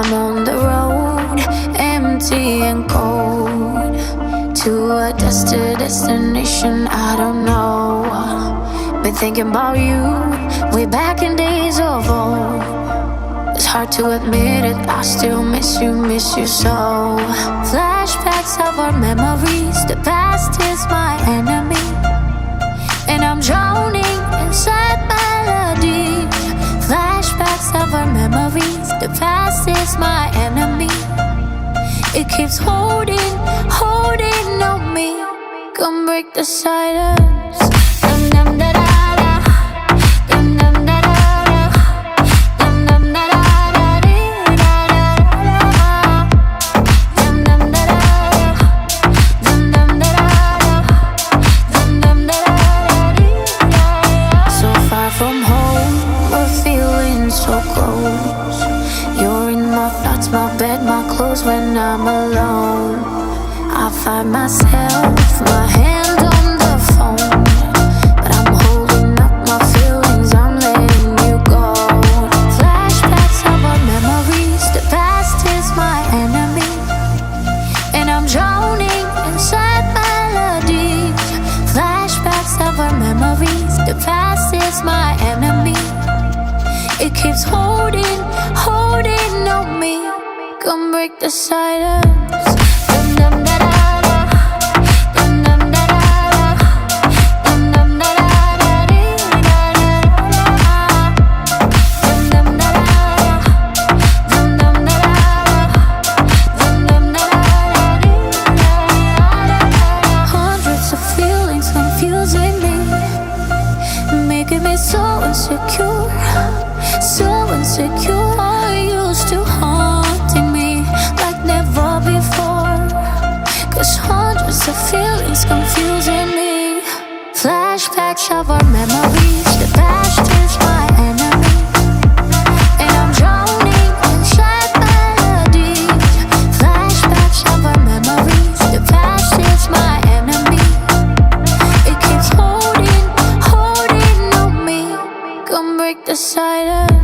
I'm on the road, empty and cold. To a destined destination I don't know. Been thinking about you, way back in days of old. It's hard to admit it, I still miss you, miss you so. Flashbacks of our memories, the past is my enemy. My enemy. It keeps holding, holding on me. Come break the silence. Thoughts, my bed, my clothes when I'm alone. I find myself, with my hand on the phone. But I'm holding up my feelings, I'm letting you go. Flashbacks of our memories, the past is my enemy. And I'm drowning inside melodies. Flashbacks of our memories, the past is my enemy. It keeps holding. Come break the silence. Hundreds of feelings confusing me making me so insecure, so insecure. confusing me. Flashbacks of our memories. The past is my enemy. And I'm drowning Flashbacks of our memories. The past is my enemy. It keeps holding, holding on me. Come break the silence.